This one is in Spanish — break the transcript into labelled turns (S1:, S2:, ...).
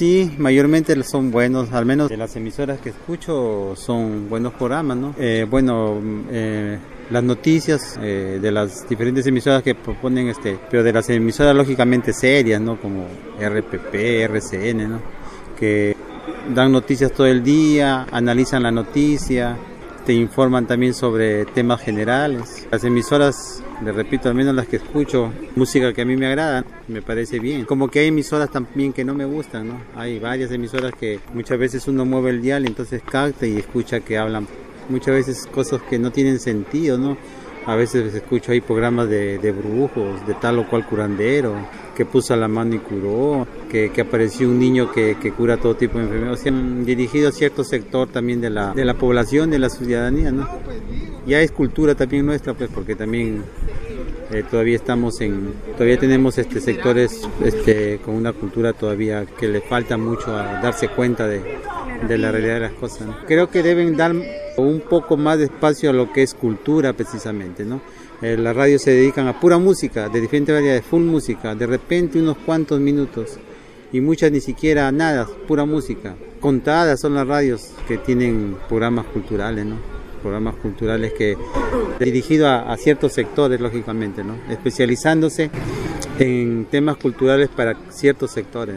S1: Sí, mayormente son buenos, al menos de las emisoras que escucho son buenos programas, ¿no? Eh, bueno, eh, las noticias eh, de las diferentes emisoras que proponen, este, pero de las emisoras lógicamente serias, ¿no? Como RPP, RCN, ¿no? Que dan noticias todo el día, analizan la noticia, te informan también sobre temas generales. Las emisoras, le repito, al menos las que escucho, música que a mí me agrada, me parece bien. Como que hay emisoras también que no me gustan, ¿no? Hay varias emisoras que muchas veces uno mueve el dial, entonces capta y escucha que hablan muchas veces cosas que no tienen sentido, ¿no? A veces escucho ahí programas de, brujos, de tal o cual curandero, que puso la mano y curó, que, que apareció un niño que, que, cura todo tipo de enfermedades, o sea, dirigido a cierto sector también de la, de la población, de la ciudadanía, ¿no? Ya es cultura también nuestra, pues, porque también eh, todavía estamos en, todavía tenemos este sectores este, con una cultura todavía que le falta mucho a darse cuenta de, de la realidad de las cosas. Creo que deben dar un poco más de espacio a lo que es cultura precisamente, ¿no? Eh, las radios se dedican a pura música, de diferentes variedades, full música, de repente unos cuantos minutos y muchas ni siquiera nada, pura música. Contadas son las radios que tienen programas culturales, ¿no? Programas culturales que dirigidos a, ciertos sectores, lógicamente, ¿no? Especializándose en temas culturales para ciertos sectores.